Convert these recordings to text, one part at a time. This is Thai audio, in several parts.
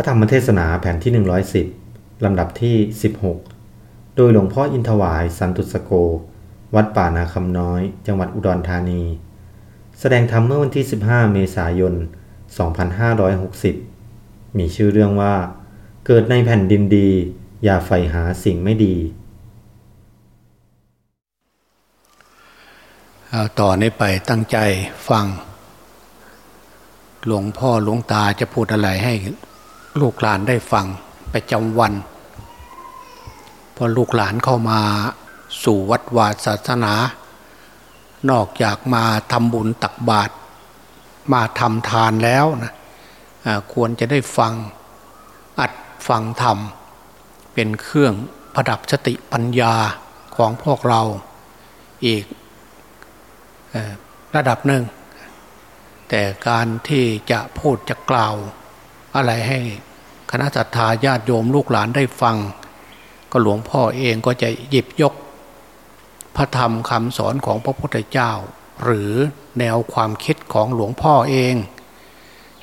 พระธรรมเทศนาแผ่นที่ 110 ลำดับที่ 16 โดยหลวงพ่ออินทวายสันตุสโก วัดป่านาคำน้อย จังหวัดอุดรธานี แสดงธรรมเมื่อวันที่ 15 เมษายน 2560 มีชื่อเรื่องว่า เกิดในแผ่นดินดี อย่าใฝ่หาสิ่งไม่ดี เอาต่อนนี้ไปตั้งใจฟัง หลวงพ่อหลวงตาจะพูดอะไรให้ ลูกหลานได้ฟังประจำวัน พอลูกหลานเข้ามาสู่วัดวาศาสนา นอกจากมาทำบุญตักบาตรมาทำทานแล้วนะะควรจะได้ฟังอัดฟังธรรม เป็นเครื่องประดับสติปัญญาของพวกเราอีกระดับหนึ่ง แต่การที่จะพูดจะกล่าว อะไรให้คณะสัตยาญาติโยมลูกหลานได้ฟัง ก็หลวงพ่อเองก็จะหยิบยก พระธรรมคำสอนของพระพุทธเจ้า หรือแนวความคิดของหลวงพ่อเอง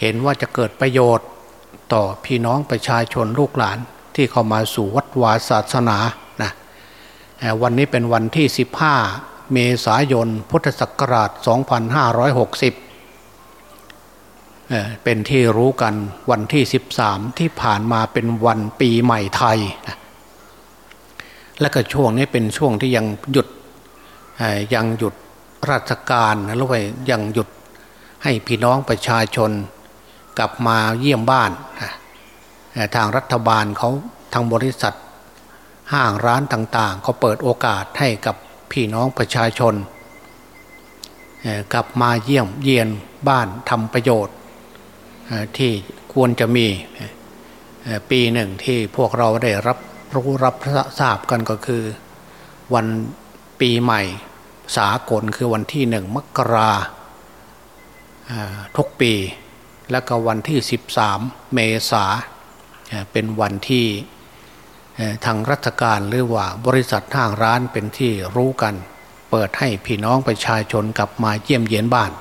เห็นว่าจะเกิดประโยชน์ต่อพี่น้องประชาชนลูกหลานที่เข้ามาสู่วัดวาศาสนานะวันนี้เป็นวันที่ 15 เมษายนพุทธศักราช 2560 เป็นที่รู้กันวันที่ 13 ที่ผ่านมาเป็นวันปีใหม่ไทยนะและก็ช่วงนี้เป็นช่วงที่ยังหยุดยังหยุดราชการแล้วก็ยังหยุดให้พี่น้องประชาชนกลับมาเยี่ยมบ้าน ทางรัฐบาลเขาทางบริษัทห้างร้านต่างๆเขาเปิดโอกาสให้กับพี่น้องประชาชน กลับมาเยี่ยมเยียนบ้านทำประโยชน์ ที่ควรจะมีปีหนึ่งที่พวกเราได้รับรู้รับทราบกันก็คือ วันปีใหม่สากลคือวันที่หนึ่งมกราทุกปี แล้วก็วันที่ 13 เมษาเป็นวันที่ทางรัฐการหรือว่าบริษัทห้างร้านเป็นที่รู้กัน เปิดให้พี่น้องประชาชนกลับมาเยี่ยมเยียนบ้าน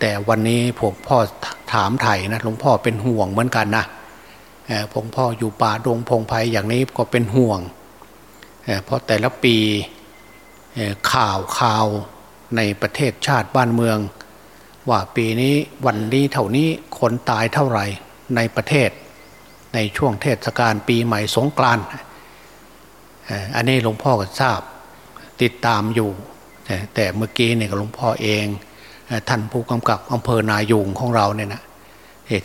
แต่วันนี้ผมพ่อถามไถ่นะหลวงพ่อเป็นห่วงเหมือนกันนะผมพ่ออยู่ป่าดงพงไพ่อย่างนี้ก็เป็นห่วง เพราะแต่ละปีข่าวข่าวในประเทศชาติบ้านเมือง ว่าปีนี้วันนี้เท่านี้คนตายเท่าไหร่ในประเทศ ในช่วงเทศกาลปีใหม่สงกรานต์อันนี้หลวงพ่อก็ทราบติดตามอยู่ แต่เมื่อกี้เนี่ยหลวงพ่อเอง ท่านผู้กำกับอำเภอนายูงของเราเนี่ยนะ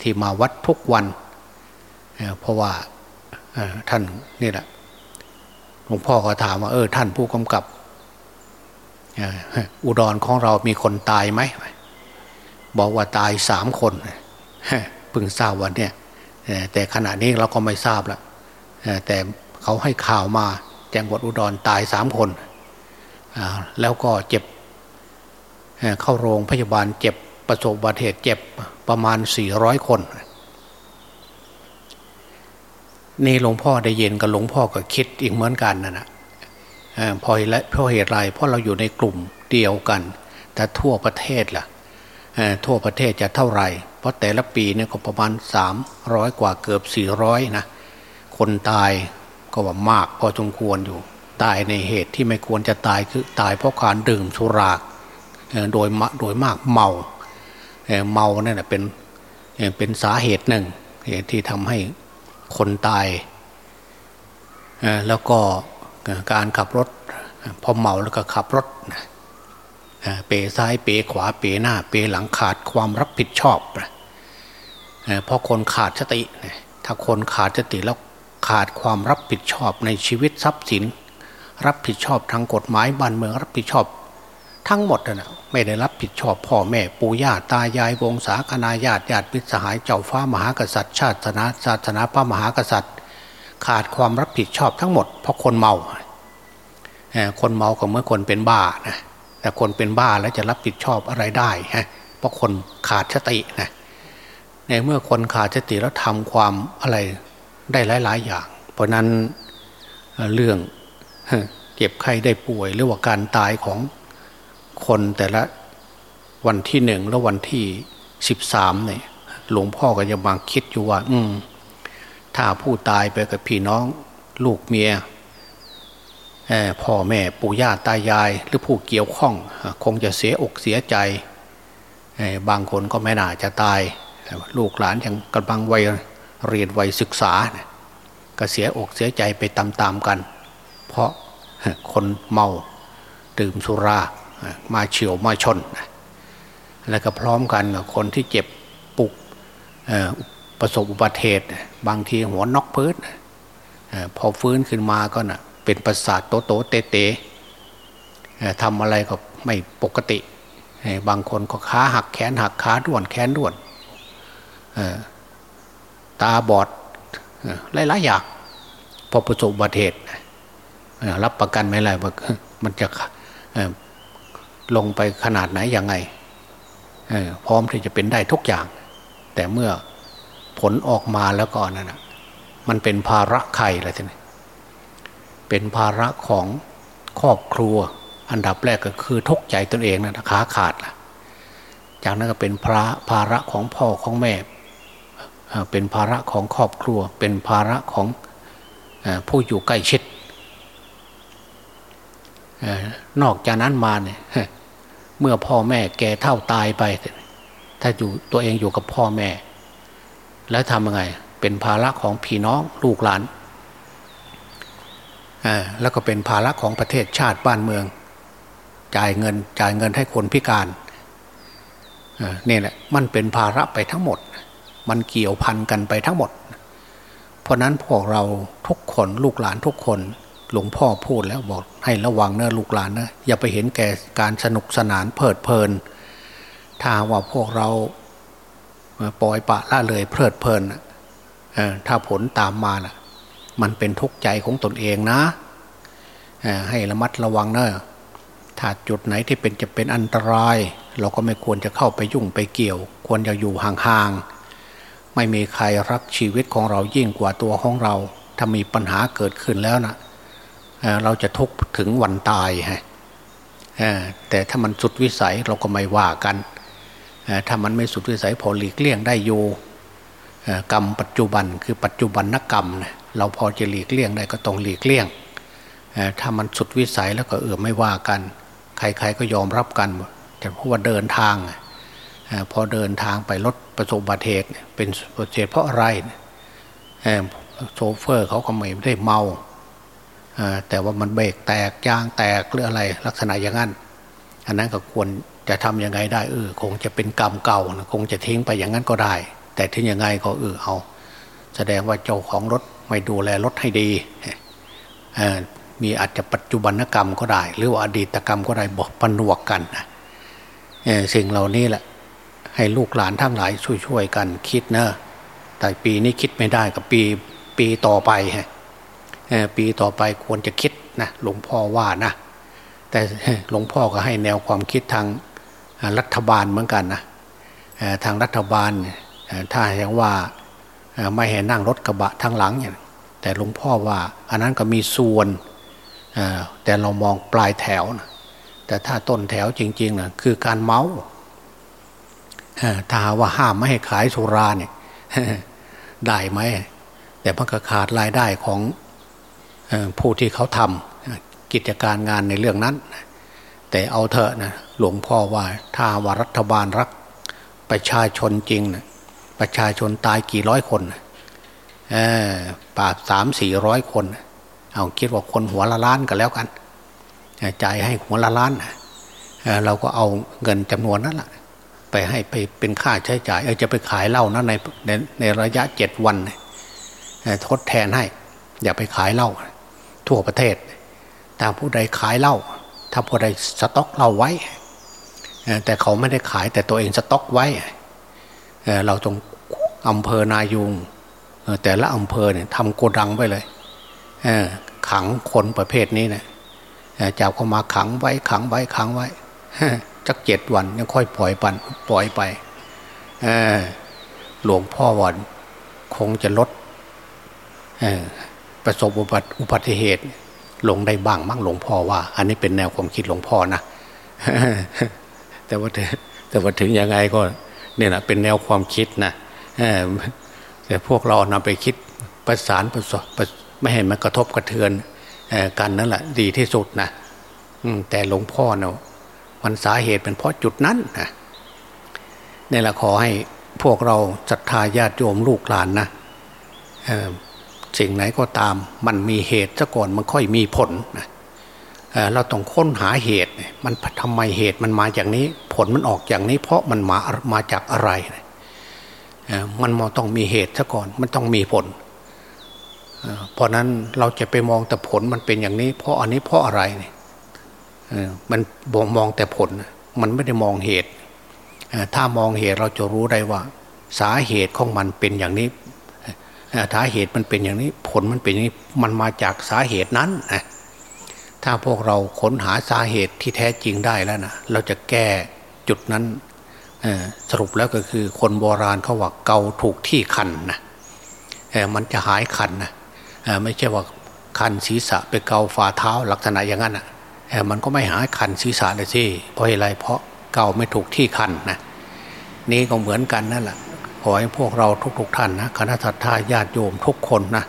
ที่มาวัดทุกวัน เพราะว่าท่านนี่แหละหลวงพ่อก็ถามว่าเออท่านผู้กำกับอุดรของเรามีคนตายไหม บอกว่าตายสามคนเพิ่งทราบวันเนี่ยแต่ขณะนี้เราก็ไม่ทราบแล้วแต่เขาให้ข่าวมาจังหวัดอุดรตายสามคน แล้วก็เจ็บ เข้าโรงพยาบาลเจ็บประสบอุบัติเหตุเจ็บประมาณสี่ร้อยคน นี่หลวงพ่อได้เย็นกับหลวงพ่อก็คิดอีกเหมือนกันนะนะพอและเพราะเหตุไรเพราะเราอยู่ในกลุ่มเดียวกัน แต่ทั่วประเทศล่ะทั่วประเทศจะเท่าไหร่ เพราะแต่ละปีเนี่ยก็ประมาณสามร้อยกว่าเกือบสี่ร้อยนะ คนตายก็ว่ามากพอสมควรอยู่ ตายในเหตุที่ไม่ควรจะตายคือตายเพราะการดื่มสุรา โดยโดยมากเมาเมาเนี่ยเป็นเป็นสาเหตุหนึ่งที่ทำให้คนตาย แล้วก็การขับรถพอเมาแล้วก็ขับรถเปซ้ายเปขวาเปหน้า เปหลังขาดความรับผิดชอบเพราะคนขาดสติ ถ้าคนขาดสติแล้วขาดความรับผิดชอบในชีวิตทรัพย์สิน รับผิดชอบทางกฎหมายบ้านเมืองรับผิดชอบ ทั้งหมดนะไม่ได้รับผิดชอบพ่อแม่ปู่ย่าตายายวงศาคณาญาติญาติพิสหายเจ้าฟ้ามหากษัตริย์ ชาติศาสนาศาสนาพระมหากษัตริย์ ขาดความรับผิดชอบทั้งหมดเพราะคนเมาคนเมาก็เมื่อคนเป็นบ้านะแต่คนเป็นบ้าแล้วจะรับผิดชอบอะไรได้ฮะเพราะคนขาดสตินะในเมื่อคนขาดสติแล้วทำความอะไรได้หลาย ๆ อย่าง เพราะนั้นเรื่องเจ็บไข้ได้ป่วยหรือว่าการตายของ คนแต่ละวันที่หนึ่งแล้ววันที่สิบสามเนี่ยหลวงพ่อก็ยังมางคิดอยู่ว่า อืม ถ้าผู้ตายไปกับพี่น้อง ลูกเมียพ่อแม่ปู่ย่าตายาย หรือผู้เกี่ยวข้อง คงจะเสียอกเสียใจ บางคนก็ไม่น่าจะตาย ลูกหลานยังกำลังวัยเรียนวัยศึกษา ก็เสียอกเสียใจไปตามๆกัน เพราะคนเมาดื่มสุรา มาเฉียวมาชน แล้วก็พร้อมกันกับคนที่เจ็บปุกประสบอุบัติเหตุบางทีหัวนอกพื้นพอฟื้นขึ้นมาก็นะ่ะเป็นประสาทโตโตเตเตทำอะไรก็ไม่ปกติ บางคนก็ขาหักแขนหักขาด้วนแขนด้วนตาบอดหลายๆอย่างพอประสบอุบัติเหตุรับประกันไม่ไรว่ามันจะ ลงไปขนาดไหนยังไงพร้อมที่จะเป็นได้ทุกอย่าง แต่เมื่อผลออกมาแล้วก็นั่นนะมันเป็นภาระใครอะไรทีนี้เป็นภาระของครอบครัว อันดับแรกก็คือทุกใจตนเองนะขาขาดล่ะจากนั้นก็เป็นพระภาระของพ่อของแม่ เป็นภาระของครอบครัว เป็นภาระของผู้อยู่ใกล้ชิดนอกจากนั้นมาเนี่ย เมื่อพ่อแม่แก่เท่าตายไป ถ้าอยู่ตัวเองอยู่กับพ่อแม่ แล้วทำยังไง เป็นภาระของพี่น้องลูกหลานแล้วก็เป็นภาระของประเทศชาติบ้านเมือง จ่ายเงินจ่ายเงินให้คนพิการนี่แหละมันเป็นภาระไปทั้งหมด มันเกี่ยวพันกันไปทั้งหมด เพราะนั้นพวกเราทุกคนลูกหลานทุกคน หลวงพ่อพูดแล้วบอกให้ระวังเนะลูกหลานนะอย่าไปเห็นแก่การสนุกสนานเพลิดเพลิน ถ้าว่าพวกเราปล่อยปะละเลยเพลิดเพลินถ้าผลตามมาล่ะ มันเป็นทุกข์ใจของตนเองนะให้ระมัดระวังเนะถ้าจุดไหนที่เป็นจะเป็นอันตราย เราก็ไม่ควรจะเข้าไปยุ่งไปเกี่ยว ควรจะอยู่ห่างๆไม่มีใครรักชีวิตของเรายิ่งกว่าตัวของเรา ถ้ามีปัญหาเกิดขึ้นแล้วนะ เราจะทุกข์ถึงวันตายฮะแต่ถ้ามันสุดวิสัยเราก็ไม่ว่ากัน ถ้ามันไม่สุดวิสัยพอหลีกเลี่ยงได้อยู่กรรมปัจจุบันคือปัจจุบันนักกรรมเราพอจะหลีกเลี่ยงได้ก็ต้องหลีกเลี่ยง ถ้ามันสุดวิสัยแล้วก็เออไม่ว่ากัน ใครๆก็ยอมรับกันแต่เพราะว่าเดินทางพอเดินทางไปรถประสบอุบัติเหตุเป็นเหตุเพราะอะไรโชเฟอร์เขาก็ไม่ได้เมา แต่ว่ามันเบรกแตกยางแตกหรืออะไรลักษณะอย่างนั้น อันนั้นก็ควรจะทํำยังไงได้เออคงจะเป็นกรรมเก่าคงจะทิ้งไปอย่างนั้นก็ได้ แต่ถึงยังไงก็เออเอา แสดงว่าเจ้าของรถไม่ดูแลรถให้ดีมีอาจจะปัจจุบันกรรมก็ได้ หรือว่าอดีตกรรมก็ได้บอกปนวกกันนะสิ่งเหล่านี้แหละ ให้ลูกหลานทั้งหลายช่วยๆกันคิดนะแต่ปีนี้คิดไม่ได้กับปีปีต่อไปฮะ ปีต่อไปควรจะคิดนะหลวงพ่อว่านะแต่หลวงพ่อก็ให้แนวความคิดทางรัฐบาลเหมือนกันนะทางรัฐบาลถ้าอย่างว่าไม่ให้นั่งรถกระบะทางหลังเนี่ยแต่หลวงพ่อว่าอันนั้นก็มีส่วนแต่เรามองปลายแถวนะแต่ถ้าต้นแถวจริงๆนะคือการเมาถ้าว่าห้ามไม่ให้ขายสุราเนี่ยได้ไหมแต่มันก็ขาดรายได้ของ ผู้ที่เขาทำกิจการงานในเรื่องนั้น แต่เอาเถอะนะหลวงพ่อว่าถ้าว่ารัฐบาลรักประชาชนจริงนะประชาชนตายกี่ร้อยคนปาสามสี่ร้อยคน เอาคิดว่าคนหัวละล้านกันแล้วกันจ่ายให้หัวละล้านเราก็เอาเงินจำนวนนั้นแหละไปให้ไปเป็นค่าใช้จ่ายเออจะไปขายเหล้านะในในในระยะเจ็ดวันทดแทนให้ อย่าไปขายเหล้า ทั่วประเทศถ้าผู้ใดขายเหล้าถ้าผู้ใดสต็อกเหล้าไว้ แต่เขาไม่ได้ขายแต่ตัวเองสต็อกไว้ เราตรงอำเภอนายุงแต่ละอำเภอเนี่ยทำโกดังไว้เลยขังคนประเภทนี้เนะี่ยจับเข้ามาขังไว้ขังไว้ขังไว้จักเจ็ดวันยังค่อยปล่อยปันปล่อยไปหลวงพ่อวันคงจะลด ประสบอุบัติเหตุลงได้บ้างมั้งหลวงพ่อว่า อันนี้เป็นแนวความคิดหลวงพ่อนะแต่ว่าแต่ว่าถึงยังไงก็เนี่ยนะเป็นแนวความคิดนะแต่พวกเรานำไปคิดประสานประสไม่ให้มันกระทบกระเทือนกันนั่นแหละดีที่สุดนะแต่หลวงพ่อเนาะมันสาเหตุเป็นเพราะจุดนั้นนะนี่แหละขอให้พวกเราศรัทธาญาติโยมลูกหลานนะ สิ่งไหนก็ตาม มันมีเหตุซะก่อนมันค่อยมีผลนะเราต้องค้นหาเหตุ มันทำไมเหตุมันมาอย่างนี้ ผลมันออกอย่างนี้ เพราะมันมามาจากอะไรมันมต้องมีเหตุซะก่อน มันต้องมีผลเพราะนั้นเราจะไปมองแต่ผลมันเป็นอย่างนี้ เพราะอันนี้เพราะอะไรเนี่ยมันบ่มองแต่ผล มันไม่ได้มองเหตุ ถ้ามองเหตุเราจะรู้ได้ว่า สาเหตุของมันเป็นอย่างนี้ สาเหตุมันเป็นอย่างนี้ผลมันเป็นอย่างนี้มันมาจากสาเหตุนั้นนะถ้าพวกเราค้นหาสาเหตุที่แท้จริงได้แล้วนะเราจะแก้จุดนั้นสรุปแล้วก็คือคนโบราณเขาว่าเกาถูกที่คันนะมันจะหายคันนะไม่ใช่ว่าคันศีรษะไปเกาฝ่าเท้าลักษณะอย่างนั้นอะมันก็ไม่หายคันศีรษะเลยสิเพราะอะไรเพราะเกาไม่ถูกที่คันนะนี่ก็เหมือนกันนั่นแหละ ขอให้พวกเราทุกๆทท่านนะคณะทัตาญาติโยมทุกคนนะ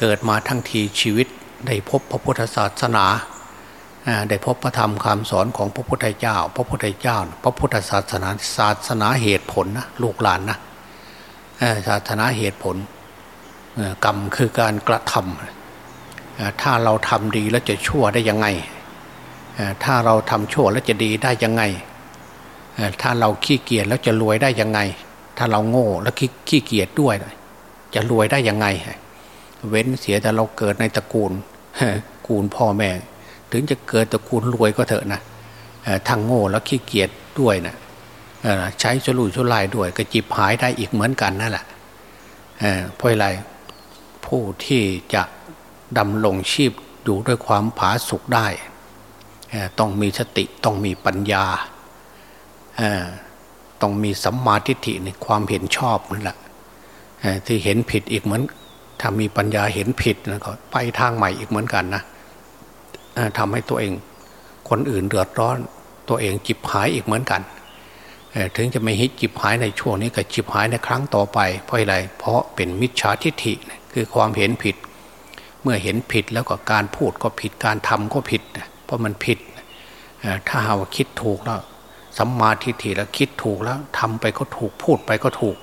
เกิดมาทั้งทีชีวิตได้พบพระพุทธศาสนาได้พบพระธรรมคำสอนของพระพุทธเจ้า พระพุทธเจ้า พระพุทธศาสนาศาสนาเหตุผลนะลูกหลานนะศาสนาเหตุผลกรรมคือการกระทำถ้าเราทำดีแล้วจะชั่วได้ยังไง ถ้าเราทำชั่วแล้วจะดีได้ยังไง ถ้าเราขี้เกียจแล้วจะรวยได้ยังไง ถ้าเราโง่แล้วขี้เกียจด้วย จะรวยได้ยังไง เว้นเสียแต่เราเกิดในตระกูลกูลพ่อแม่ ถึงจะเกิดตระกูลรวยก็เถอะนะทางโง่แล้วขี้เกียจด้วยนะใช้ชลุยชลายด้วยก็จิบหายได้อีกเหมือนกันนั่นแหละเพราะอะไรผู้ที่จะดำลงชีพอยู่ด้วยความผาสุกได้ ต้องมีสติต้องมีปัญญา ต้องมีสัมมาทิฏฐิในความเห็นชอบนั่นแหละที่เห็นผิดอีกเหมือน ถ้ามีปัญญาเห็นผิดนะก็ไปทางใหม่อีกเหมือนกันนะทำให้ตัวเองคนอื่นเดือดร้อน ตัวเองจิบหายอีกเหมือนกันถึงจะไม่ฮิตจิบหายในช่วงนี้ก็จิบหายในครั้งต่อไป เพราะอะไร เพราะเป็นมิจฉาทิฏฐิคือความเห็นผิด เมื่อเห็นผิดแล้วก็การพูดก็ผิดการทำก็ผิด เพราะมันผิด ถ้าเราคิดถูกแล้ว สัมมาทิฏฐิแล้วคิดถูกแล้วทำไปก็ถูกพูดไปก็ถูก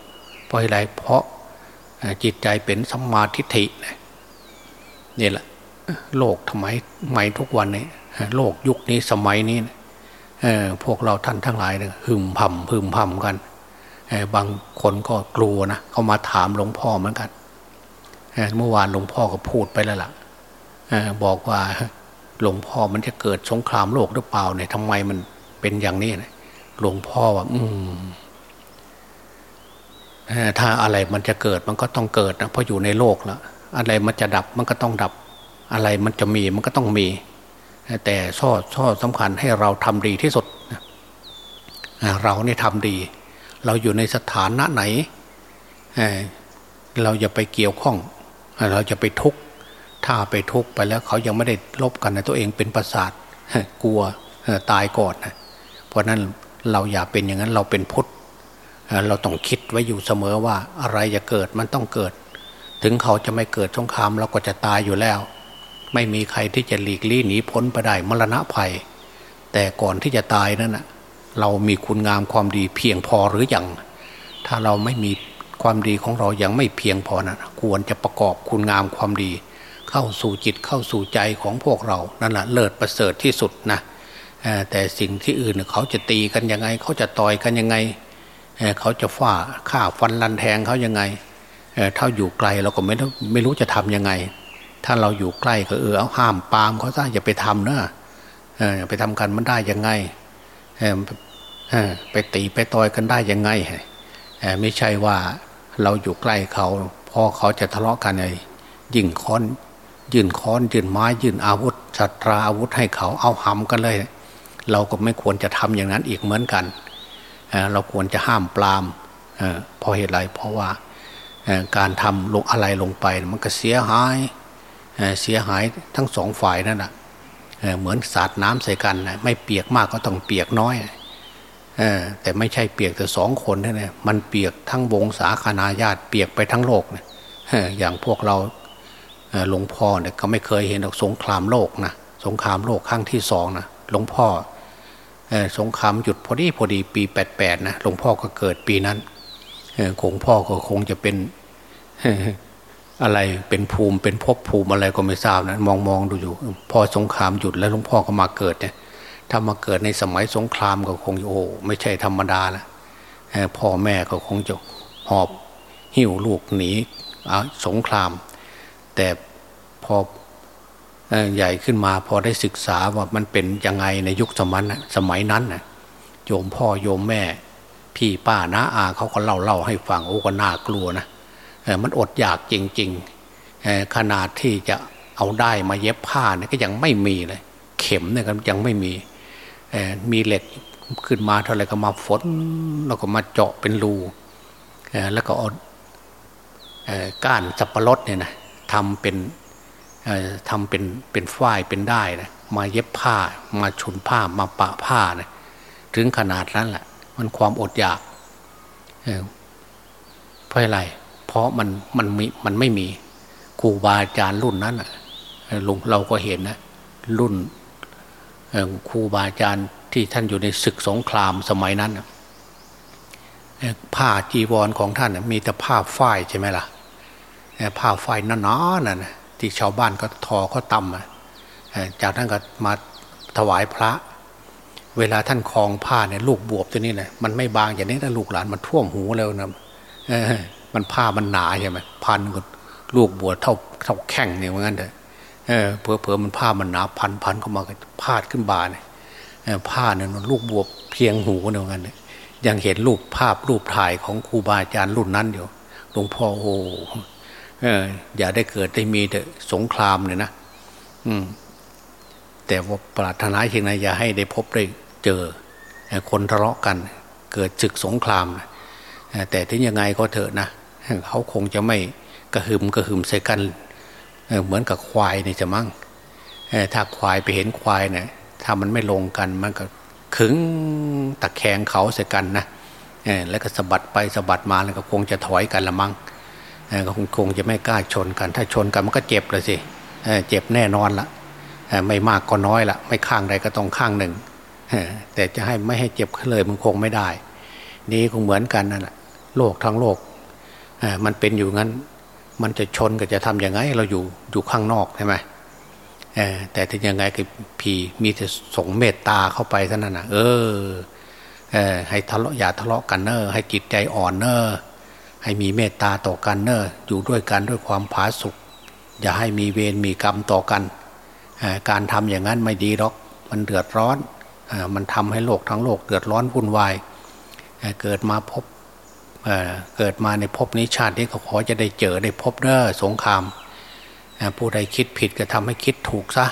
เพราะอะไรเพราะจิตใจเป็นสัมมาทิฏฐินี่แหละ โลกทำไมใหม่ทุกวันนี้โลกยุคนี้สมัยนี้พวกเราท่านทั้งหลายหึมพำหึมพำกันบางคนก็กลัวนะเขามาถามหลวงพ่อเหมือนกันเมื่อวานหลวงพ่อก็พูดไปแล้วล่ะบอกว่าหลวงพ่อมันจะเกิดสงครามโลกหรือเปล่าเนี่ยทำไมมันเป็นอย่างนี้นะ หลวงพ่อว่า อืมถ้าอะไรมันจะเกิดมันก็ต้องเกิดนะเพราะอยู่ในโลกแล้วอะไรมันจะดับมันก็ต้องดับ อะไรมันจะมีมันก็ต้องมี แต่ช่อช่อสำคัญให้เราทำดีที่สุดเราเนี่ยทำดี เราอยู่ในสถานะไหนเราอย่าไปเกี่ยวข้อง เราจะไปทุกข์ถ้าไปทุกข์ไปแล้วเขายังไม่ได้ลบกันนะตัวเองเป็นประสาทกลัวตายก่อนนะเพราะนั้น เราอย่าเป็นอย่างนั้นเราเป็นพุทธเราต้องคิดไว้อยู่เสมอว่าอะไรจะเกิดมันต้องเกิด ถึงเขาจะไม่เกิดสงครามเราก็จะตายอยู่แล้ว ไม่มีใครที่จะหลีกลี่หนีพ้นไปได้มรณะภัย แต่ก่อนที่จะตายนั้นนะเรามีคุณงามความดีเพียงพอหรืออยังถ้าเราไม่มีความดีของเรายังไม่เพียงพอนะควรจะประกอบคุณงามความดี เข้าสู่จิตเข้าสู่ใจของพวกเรานั่นแหละเลิศประเสริฐที่สุดนะ แต่สิ่งที่อื่นเขาจะตีกันยังไง เขาจะต่อยกันยังไงเขาจะฝ่าฆ่าฟันลันแทงเขายังไงถ้าอยู่ไกลเราก็ไม่ไม่รู้จะทํำยังไง ถ้าเราอยู่ใกล้ก็เออเอาห้ามปามเขาซะอย่าไปทำนะไปทำกันมันได้ยังไงไปตีไปต่อยกันได้ยังไงไม่ใช่ว่าเราอยู่ใกล้เขาพอเขาจะทะเลาะกันเลยยิงค้อน ยืนค้อนยืนไม้ยืนอาวุธสัตราอาวุธให้เขาเอาหำกันเลย เราก็ไม่ควรจะทำอย่างนั้นอีกเหมือนกัน เราควรจะห้ามปรามเพราะเหตุไรเพราะว่าการทำลงอะไรลงไป มันก็เสียหายเสียหายทั้งสองฝ่ายนั่นแหะเหมือนสาดน้ำใส่กันไม่เปียกมากก็ต้องเปียกน้อยแต่ไม่ใช่เปียกแต่สองคนนะเนี่ยมันเปียกทั้งวงสาคนาญาติเปียกไปทั้งโลกเนี่ยอย่างพวกเราหลวงพ่อเนี่ยก็ไม่เคยเห็นสงครามโลกนะสงครามโลกครั้งที่สองนะหลวงพ่อ สงครามหยุดพอดีพอดีปีแปดแปดนะหลวงพ่อก็เกิดปีนั้นคงพ่อก็คงจะเป็นอะไรเป็นภูมิเป็นภพภูมิอะไรก็ไม่ทราบนะมองมองดูอยู่ พอสงครามหยุดแล้วหลวงพ่อก็มาเกิดเนี่ยถ้ามาเกิดในสมัยสงครามก็คงโอ้ไม่ใช่ธรรมดาละพ่อแม่ก็คงจะหอบหิ้วลูกหนีสงคราม แต่พอ ใหญ่ขึ้นมาพอได้ศึกษาว่ามันเป็นยังไงในยุคสมัยสมัยนั้นนะโยมพ่อโยมแม่ พี่ป้าน้าอาเขาก็เล่าเล่าให้ฟังโอ้ก็น่ากลัวนะมันอดอยากจริงๆขนาดที่จะเอาได้มาเย็บผ้าเนี่ยก็ยังไม่มีเลย เข็มเนี่ยก็ยังไม่มีมีเหล็กขึ้นมาเท่าไรก็มาฝนแล้วก็มาเจาะเป็นรูแล้วก็เอาก้านสับปะรดเนี่ยนะทำเป็น ทำเป็นเป็นฝ้ายเป็นได้นะมาเย็บผ้า มาชุนผ้ามาปะผ้านะถึงขนาดนั้นแหละมันความอดอยากเพราะอะไร เพราะมันมันมีมันไม่มีครูบาอาจารย์รุ่นนั้นลุงเราก็เห็นนะ รุ่นครูบาอาจารย์ที่ท่านอยู่ในศึกสงครามสมัยนั้นผ้าจีวรของท่านมีแต่ผ้าฝ้ายใช่ไหมล่ะผ้าฝ้ายหนาๆนั่น ที่ชาวบ้านก็ทอเขาตำจากนั้นก็มาถวายพระ เวลาท่านคลองผ้าเนี่ยลูกบวบตัวนี้นะมันไม่บางอย่างนี้ถ้าลูกหลานมันท่วมหูแล้วนะมันผ้ามันหนาใช่ไหมพันก็ลูกบวชเท่าเท่าแข้งเนี่ยเหมือนกันเถอะเออเผื่อเผื่อมันผ้ามันหนาพันพันเข้ามาพาดขึ้นบาเนี่ยผ้าเนี่ยลูกบวบเพียงหูเนี่ยเหมือนกันยังเห็นรูปภาพรูปถ่ายของครูบาอาจารย์รุ่นนั้นอยู่หลวงพ่อโอ้ เอออย่าได้เกิดได้มีแต่สงครามเนี่ยนะอืม แต่ว่าปรารถนาเพียงใดอย่าให้ได้พบได้เจอคนทะเลาะกัน เกิดศึกสงครามแต่ถึงยังไงก็เถอะนะเขาคงจะไม่กระหึมกระหึมใส่กันเหมือนกับควายนี่จะมั่งถ้าควายไปเห็นควายเนี่ยถ้ามันไม่ลงกันมันก็ขึงตะแคงเขาใส่กันนะแล้วก็สะบัดไปสะบัดมาแล้วก็คงจะถอยกันละมั่ง ก็คงจะไม่กล้าชนกัน ถ้าชนกันมันก็เจ็บเลยสิเจ็บแน่นอนละไม่มากก็น้อยละไม่ข้างใดก็ต้องข้างหนึ่งแต่จะให้ไม่ให้เจ็บเลยมันคงไม่ได้ นี่คงเหมือนกันนั่นแหละโลกทั้งโลกมันเป็นอยู่งั้น มันจะชนก็จะทำยังไง เราอยู่อยู่ข้างนอกใช่ไหมแต่ถึงยังไงก็พีมีแต่ส่งเมตตาเข้าไปเท่านั้นนะเออให้ทะเลาะอย่าทะเลาะกันเนอให้จิตใจอ่อนเนอ ให้มีเมตตาต่อกันเนอะอยู่ด้วยกันด้วยความผาสุกอย่าให้มีเวรมีกรรมต่อกัน การทำอย่างนั้นไม่ดีหรอก มันเดือดร้อน มันทำให้โลกทั้งโลกเดือดร้อนวุ่นวาย เกิดมาพบเกิดมาในภพนี้ชาตินี้ก็ขอจะได้เจอได้พบเด้อสงคราม ผู้ใดคิดผิดก็ทำให้คิดถูกซะ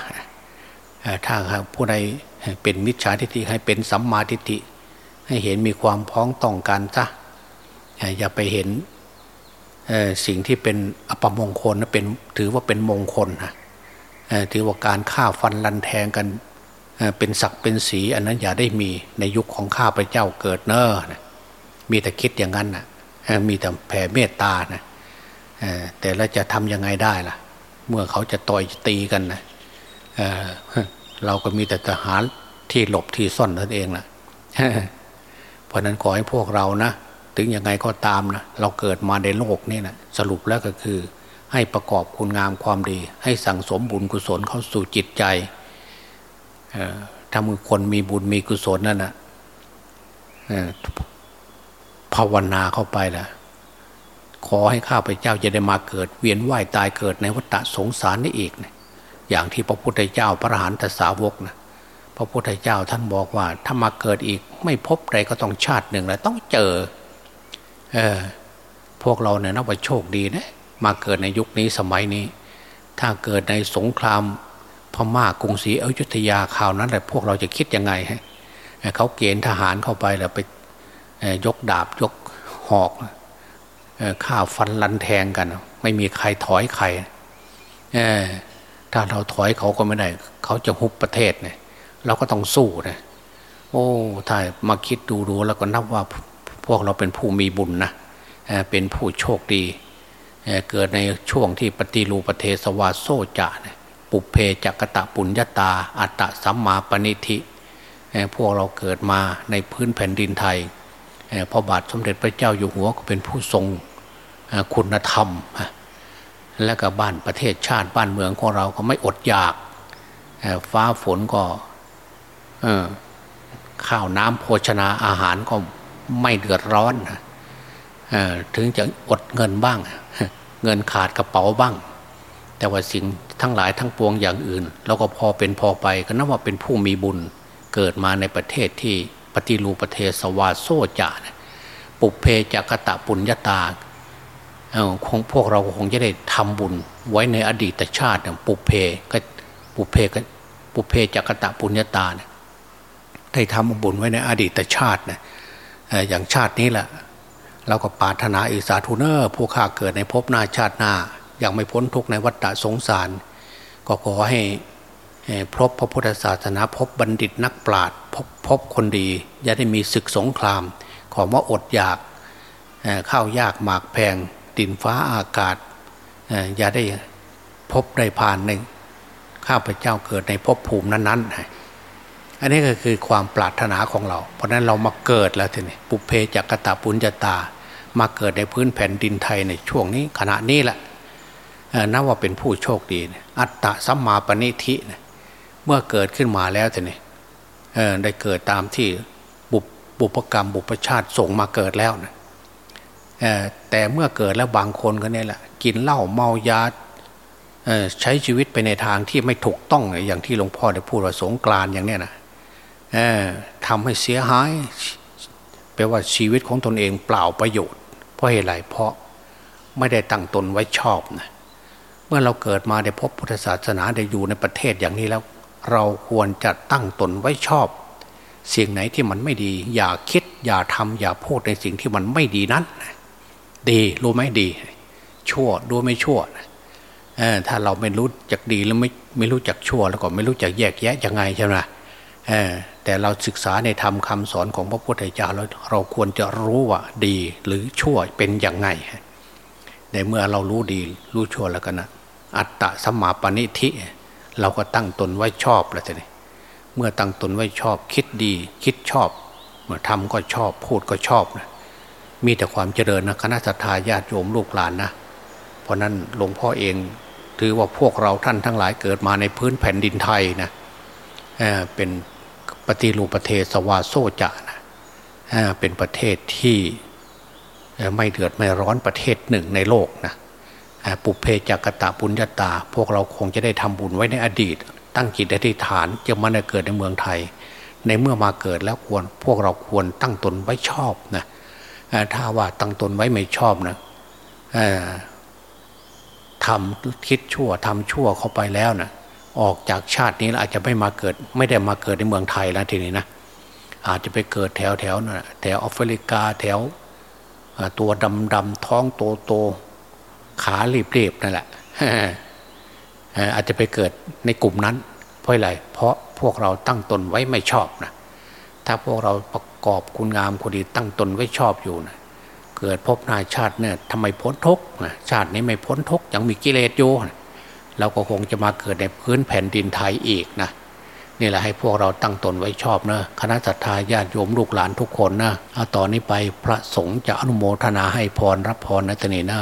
ถ้าผู้ใดเป็นมิจฉาทิฏฐิให้เป็นสัมมาทิฏฐิให้เห็นมีความพ้องต้องกันซะ อย่าไปเห็นสิ่งที่เป็นอัปมงคลนะเป็นถือว่าเป็นมงคลนะถือว่าการฆ่าฟันลันแทงกันเป็นศักดิ์เป็นสีอันนั้นอย่าได้มีในยุคของข้าพเจ้าเกิดเนอมีแต่คิดอย่างนั้นนะมีแต่แผ่เมตตานะแต่เราจะทำยังไงได้ล่ะ เมื่อเขาจะต่อยตีกันนะเเราก็มีแต่ทหารที่หลบที่ซ่อนนั่นเองล่ะเพราะนั้นขอให้พวกเรานะ ถึงยังไงก็ตามนะเราเกิดมาในโลกนี่นะสรุปแล้วก็คือ ให้ประกอบคุณงามความดี ให้สั่งสมบุญกุศลเข้าสู่จิตใจถ้ามือคนมีบุญมีกุศลนั่นนะภาวนาเข้าไปละขอให้ข้าพเจ้าจะได้มาเกิด เวียนว่ายตายเกิดในวัฏสงสารนี่อีกนะอย่างที่พระพุทธเจ้าพระหันตสาวกนะพระพุทธเจ้าท่านบอกว่า ถ้ามาเกิดอีก ไม่พบใดก็ต้องชาติหนึ่งแล้วต้องเจอ เออพวกเราเนี่ยนับว่าโชคดีนะมาเกิดในยุคนี้สมัยนี้ ถ้าเกิดในสงครามพม่ากรุงศรีอยุธยาข่าวนั้นแหละพวกเราจะคิดยังไงฮะเขาเกณฑ์ทหารเข้าไปแล้วไปยกดาบยกหอกข้าฟันลันแทงกัน ไม่มีใครถอยใครถ้าเราถอยเขาก็ไม่ได้ เขาจะหุบประเทศเนี่ยเราก็ต้องสู้นะโอ้ถ้ามาคิดดูดูแล้วก็นับว่า พวกเราเป็นผู้มีบุญนะเป็นผู้โชคดี เกิดในช่วงที่ปฏิรูปเทสวาโซจะปุเพจักตะปุญญาตา อัตตะสัมมาปณิธิ พวกเราเกิดมาในพื้นแผ่นดินไทยพระบาทสมเด็จพระเจ้าอยู่หัวก็เป็นผู้ทรงคุณธรรม และก็บ้านประเทศชาติบ้านเมืองของเราก็ไม่อดอยาก ฟ้าฝนก็ข้าวน้ำโภชนาอาหารก็ ไม่เดือดร้อนถึงจะอดเงินบ้าง เงินขาดกระเป๋าบ้าง แต่ว่าสิ่งทั้งหลายทั้งปวงอย่างอื่นเราก็พอเป็นพอไปก็นับว่าเป็นผู้มีบุญเกิดมาในประเทศที่ปฏิรูประเทศสวาโซจาปุเพจักตะปุญญาตาคงพวกเราคงจะได้ทำบุญไว้ในอดีตชาติปุเพก็ปุเพก็ปุเพจักตะปุญญาตาเนี่ยได้ทำบุญไว้ในอดีตชาตินะ อย่างชาตินี้แหละเราก็ปาถนาอิสาทูเนอร์ผู้ข้าเกิดในภพหน้าชาติหน้า ยังไม่พ้นทุกในวัฏสงสาร ก็ขอให้พบพระพุทธศาสนาพบบัณฑิตนักปราชญ์พบพบคนดี อย่าได้มีศึกสงคราม ขอว่าอดอยากข้าวยากหมากแพงดินฟ้าอากาศ อย่าได้พบได้ผ่านในข้าพเจ้าเกิดในภพภูมินั้นๆ อันนี้ก็คือความปรารถนาของเรา เพราะนั้นเรามาเกิดแล้วทีนี้ปุเพจักตาปุญญาตา มาเกิดในพื้นแผ่นดินไทยในช่วงนี้ขณะนี้แหละนับว่าเป็นผู้โชคดี อัตตะสัมมาปณิธิเมื่อเกิดขึ้นมาแล้วทีนี้ได้เกิดตามที่บุบุปกรรมบุปชาติส่งมาเกิดแล้วนะแต่เมื่อเกิดแล้วบางคนก็เนี่ยแหละกินเหล้าเมายาใช้ชีวิตไปในทางที่ไม่ถูกต้องอย่างที่หลวงพ่อได้พูดว่าสงกรานอย่างเนี้ยนะ ทำให้เสียหาย แปลว่าชีวิตของตนเองเปล่าประโยชน์ เพราะเหตุไรเพราะไม่ได้ตั้งตนไว้ชอบนะเมื่อเราเกิดมาได้พบพุทธศาสนาได้อยู่ในประเทศอย่างนี้แล้ว เราควรจะตั้งตนไว้ชอบ สิ่งไหนที่มันไม่ดี อย่าคิด อย่าทำอย่าพูดในสิ่งที่มันไม่ดีนั้น ดีรู้ไหมดี ชั่วดูไม่ชั่วถ้าเราไม่รู้จักดีแล้วไม่ไม่รู้จักชั่วแล้วก็ไม่รู้จักแยกแยะยังไงใช่ไหม แต่เราศึกษาในธรรมคาสอนของพระพุทธเจ้าแล้วเราควรจะรู้ว่าดีหรือชั่วเป็นอย่างไง ในเมื่อเรารู้ดีรู้ชั่วแล้วกันนะอัตตะสมาปณิธิ เราก็ตั้งตนไว้ชอบแล้วทีนี้เมื่อตั้งตนไว้ชอบ คิดดี คิดชอบเมื่อทำก็ชอบ พูดก็ชอบนะมีแต่ความเจริญนะคณะสัตยาญาติโยมลูกหลานนะ เพราะนั้นหลวงพ่อเองถือว่าพวกเราท่านทั้งหลายเกิดมาในพื้นแผ่นดินไทยนะเเป็น ฏิรูปประเทศสวาโซจะนะเป็นประเทศที่ไม่เดือดไม่ร้อนประเทศหนึ่งในโลกนะปุเพจักตะปุญญาตา พวกเราคงจะได้ทำบุญไว้ในอดีต ตั้งจิตอธิษฐานจะมาเกิดในเมืองไทย ในเมื่อมาเกิดแล้วควร พวกเราควรตั้งตนไว้ชอบนะถ้าว่าตั้งตนไว้ไม่ชอบนะทำคิดชั่วทำชั่วเข้าไปแล้วนะ ออกจากชาตินี้อาจจะไม่มาเกิด ไม่ได้มาเกิดในเมืองไทยแล้วทีนี้นะอาจจะไปเกิดแถวแถวนะแถวแอฟริกาแถวตัวดำดำท้องโตโตขารีบเรียบนั่นแหละอาจจะไปเกิดในกลุ่มนั้น เพราะอะไรเพราะพวกเราตั้งตนไว้ไม่ชอบนะถ้าพวกเราประกอบคุณงามคุณดีตั้งตนไว้ชอบอยู่นะเกิดพบนายชาติเนี่ยทำไมพ้นทุกนะชาตินี้ไม่พ้นทุกยังมีกิเลสอยู่ เราก็คงจะมาเกิดในพื้นแผ่นดินไทยอีกนะนี่แหละให้พวกเราตั้งตนไว้ชอบนะคณะสัตยาญาติโยมลูกหลานทุกคนนะเอาต่อนนี้ไปพระสงฆ์จะอนุโมทนาให้พรรับพรนะตนีนะ